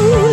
Ooh.